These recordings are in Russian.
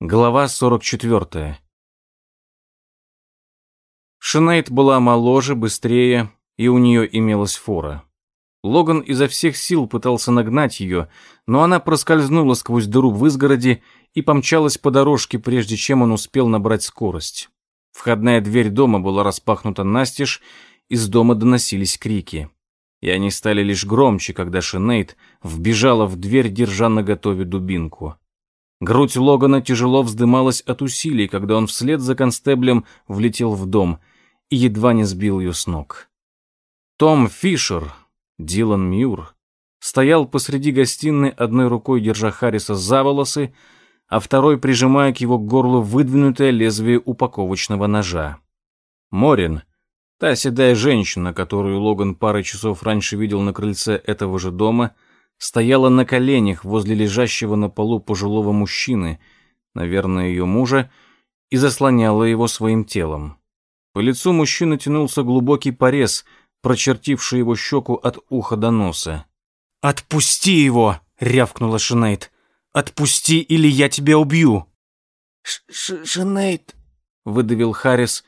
Глава 44. Шинейд была моложе, быстрее, и у нее имелась фора. Логан изо всех сил пытался нагнать ее, но она проскользнула сквозь дыру в изгороди и помчалась по дорожке, прежде чем он успел набрать скорость. Входная дверь дома была распахнута настежь, из дома доносились крики. И они стали лишь громче, когда Шинейд вбежала в дверь, держа наготове дубинку. Грудь Логана тяжело вздымалась от усилий, когда он вслед за констеблем влетел в дом и едва не сбил ее с ног. Том Фишер, Дилан Мюр, стоял посреди гостиной, одной рукой держа Харриса за волосы, а второй прижимая к его горлу выдвинутое лезвие упаковочного ножа. Морин, та седая женщина, которую Логан пару часов раньше видел на крыльце этого же дома, — стояла на коленях возле лежащего на полу пожилого мужчины, наверное, ее мужа, и заслоняла его своим телом. По лицу мужчины тянулся глубокий порез, прочертивший его щеку от уха до носа. «Отпусти его!» — рявкнула Шинейд. «Отпусти, или я тебя убью!» Ш «Шинейд!» — выдавил Харрис,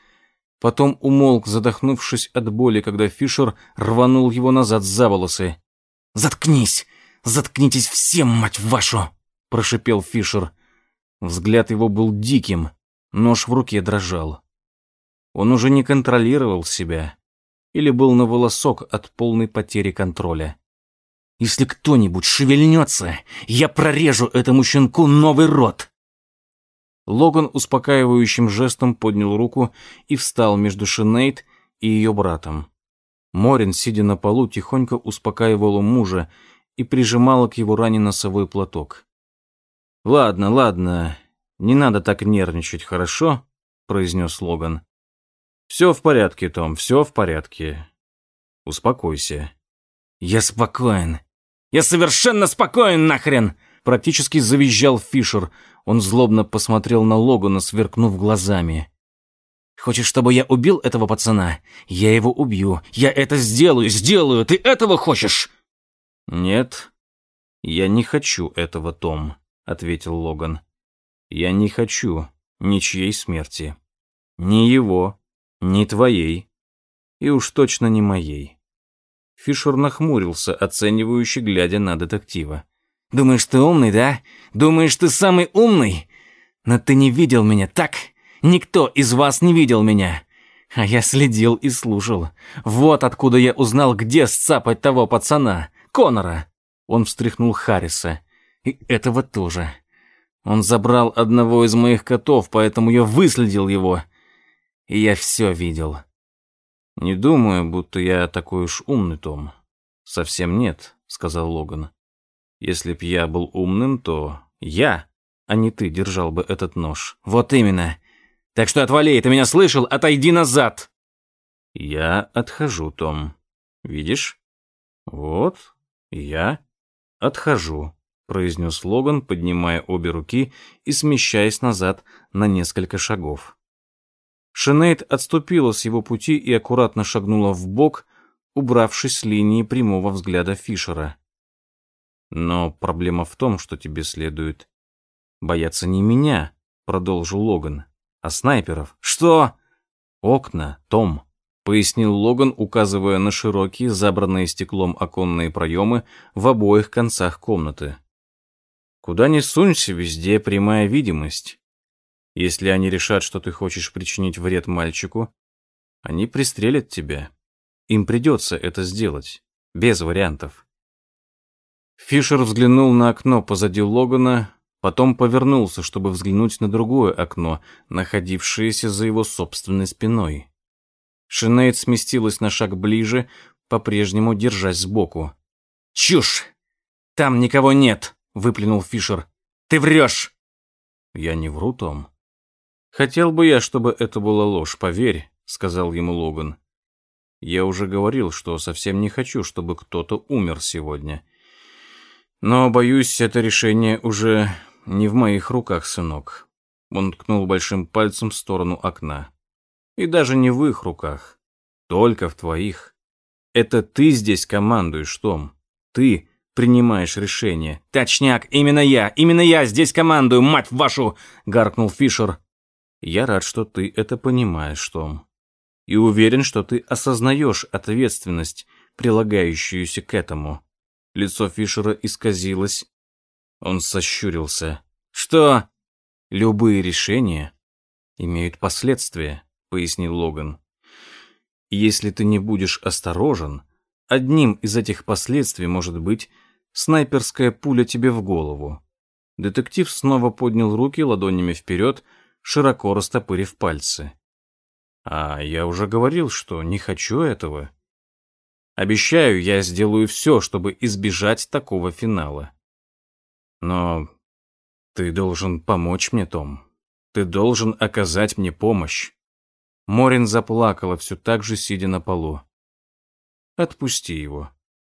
потом умолк, задохнувшись от боли, когда Фишер рванул его назад за волосы. «Заткнись! Заткнитесь всем, мать вашу!» — прошипел Фишер. Взгляд его был диким, нож в руке дрожал. Он уже не контролировал себя или был на волосок от полной потери контроля. «Если кто-нибудь шевельнется, я прорежу этому щенку новый рот!» Логан успокаивающим жестом поднял руку и встал между Шинейд и ее братом. Морин, сидя на полу, тихонько успокаивала мужа и прижимала к его ране носовой платок. «Ладно, ладно, не надо так нервничать, хорошо?» — произнес Логан. «Все в порядке, Том, все в порядке. Успокойся». «Я спокоен. Я совершенно спокоен, нахрен!» Практически завизжал Фишер. Он злобно посмотрел на Логана, сверкнув глазами. «Хочешь, чтобы я убил этого пацана? Я его убью. Я это сделаю, сделаю. Ты этого хочешь?» «Нет, я не хочу этого, Том», — ответил Логан. «Я не хочу ничьей смерти. Ни его, ни твоей. И уж точно не моей». Фишер нахмурился, оценивающе глядя на детектива. «Думаешь, ты умный, да? Думаешь, ты самый умный? Но ты не видел меня, так? Никто из вас не видел меня. А я следил и слушал. Вот откуда я узнал, где сцапать того пацана. Конора. Он встряхнул Харриса. И этого тоже. Он забрал одного из моих котов, поэтому я выследил его. И я все видел. Не думаю, будто я такой уж умный, Том. Совсем нет, сказал Логан. Если б я был умным, то я, а не ты, держал бы этот нож. Вот именно. Так что отвали, ты меня слышал? Отойди назад. Я отхожу, Том. Видишь? Вот, «Я отхожу», — произнес Логан, поднимая обе руки и смещаясь назад на несколько шагов. Шинейд отступила с его пути и аккуратно шагнула в бок, убравшись с линии прямого взгляда Фишера. «Но проблема в том, что тебе следует бояться не меня», — продолжил Логан, — «а снайперов». «Что?» «Окна, Том» пояснил Логан, указывая на широкие, забранные стеклом оконные проемы в обоих концах комнаты. Куда ни сунься, везде прямая видимость. Если они решат, что ты хочешь причинить вред мальчику, они пристрелят тебя. Им придется это сделать, без вариантов. Фишер взглянул на окно позади Логана, потом повернулся, чтобы взглянуть на другое окно, находившееся за его собственной спиной. Шинейд сместилась на шаг ближе, по-прежнему держась сбоку. «Чушь! Там никого нет!» — выплюнул Фишер. «Ты врешь!» «Я не вру, Том. Хотел бы я, чтобы это была ложь, поверь», — сказал ему Логан. «Я уже говорил, что совсем не хочу, чтобы кто-то умер сегодня. Но, боюсь, это решение уже не в моих руках, сынок». Он ткнул большим пальцем в сторону окна. И даже не в их руках, только в твоих. Это ты здесь командуешь, Том. Ты принимаешь решение. Точняк, именно я, именно я здесь командую, мать вашу, гаркнул Фишер. Я рад, что ты это понимаешь, Том. И уверен, что ты осознаешь ответственность, прилагающуюся к этому. Лицо Фишера исказилось. Он сощурился. Что? Любые решения имеют последствия, пояснил Логан. Если ты не будешь осторожен, одним из этих последствий может быть снайперская пуля тебе в голову. Детектив снова поднял руки ладонями вперед, широко растопырив пальцы. А я уже говорил, что не хочу этого. Обещаю, я сделаю все, чтобы избежать такого финала. Но ты должен помочь мне, Том. Ты должен оказать мне помощь. Морин заплакала все так же, сидя на полу. Отпусти его.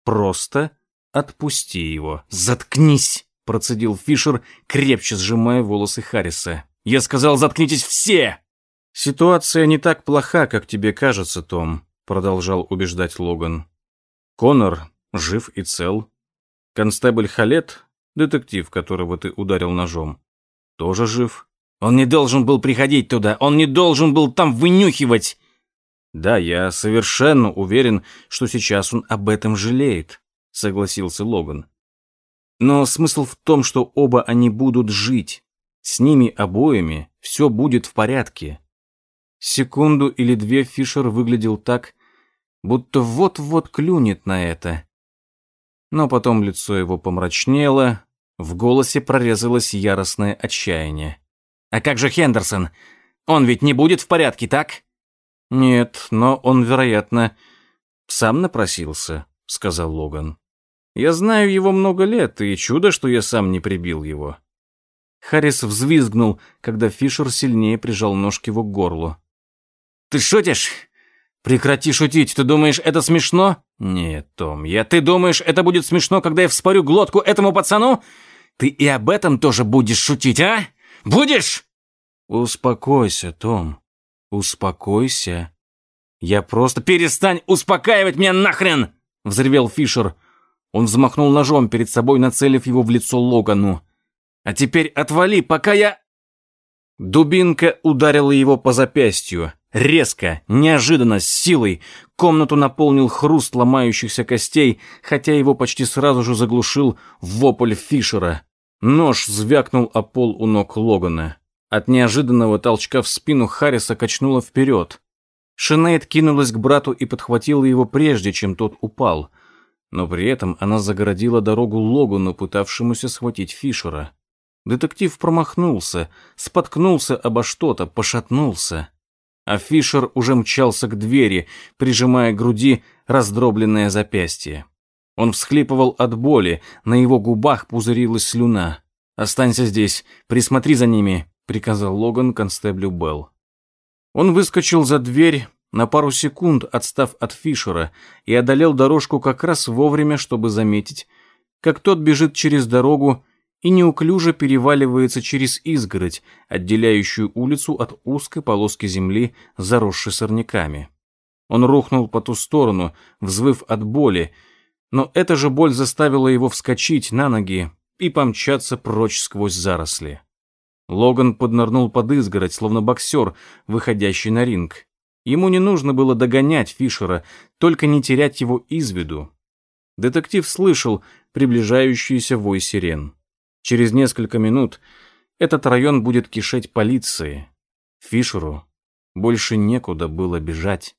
Просто отпусти его. Заткнись, процедил Фишер, крепче сжимая волосы Харриса. Я сказал, заткнитесь все. Ситуация не так плоха, как тебе кажется, Том, продолжал убеждать Логан. Конор жив и цел. Констебль Халет, детектив, которого ты ударил ножом, тоже жив. Он не должен был приходить туда, он не должен был там вынюхивать. Да, я совершенно уверен, что сейчас он об этом жалеет, согласился Логан. Но смысл в том, что оба они будут жить. С ними обоими все будет в порядке. Секунду или две Фишер выглядел так, будто вот-вот клюнет на это. Но потом лицо его помрачнело, в голосе прорезалось яростное отчаяние. «А как же Хендерсон? Он ведь не будет в порядке, так?» «Нет, но он, вероятно, сам напросился», — сказал Логан. «Я знаю его много лет, и чудо, что я сам не прибил его». Харрис взвизгнул, когда Фишер сильнее прижал нож к его горлу. «Ты шутишь? Прекрати шутить, ты думаешь, это смешно? Нет, Том, я... Ты думаешь, это будет смешно, когда я вспорю глотку этому пацану? Ты и об этом тоже будешь шутить, а? Будешь? Успокойся, Том. Успокойся. Я просто... Перестань успокаивать меня нахрен! Взревел Фишер. Он взмахнул ножом перед собой, нацелив его в лицо Логану. А теперь отвали, пока я... Дубинка ударила его по запястью. Резко, неожиданно, с силой. Комнату наполнил хруст ломающихся костей, хотя его почти сразу же заглушил вопль Фишера. Нож звякнул о пол у ног Логана. От неожиданного толчка в спину Харриса качнуло вперед. Шинейд кинулась к брату и подхватила его прежде, чем тот упал. Но при этом она загородила дорогу Логану, пытавшемуся схватить Фишера. Детектив промахнулся, споткнулся обо что-то, пошатнулся а Фишер уже мчался к двери, прижимая к груди раздробленное запястье. Он всхлипывал от боли, на его губах пузырилась слюна. «Останься здесь, присмотри за ними», — приказал Логан констеблю Белл. Он выскочил за дверь, на пару секунд отстав от Фишера, и одолел дорожку как раз вовремя, чтобы заметить, как тот бежит через дорогу и неуклюже переваливается через изгородь, отделяющую улицу от узкой полоски земли, заросшей сорняками. Он рухнул по ту сторону, взвыв от боли, но эта же боль заставила его вскочить на ноги и помчаться прочь сквозь заросли. Логан поднырнул под изгородь, словно боксер, выходящий на ринг. Ему не нужно было догонять Фишера, только не терять его из виду. Детектив слышал приближающийся вой сирен. Через несколько минут этот район будет кишеть полицией. Фишеру больше некуда было бежать.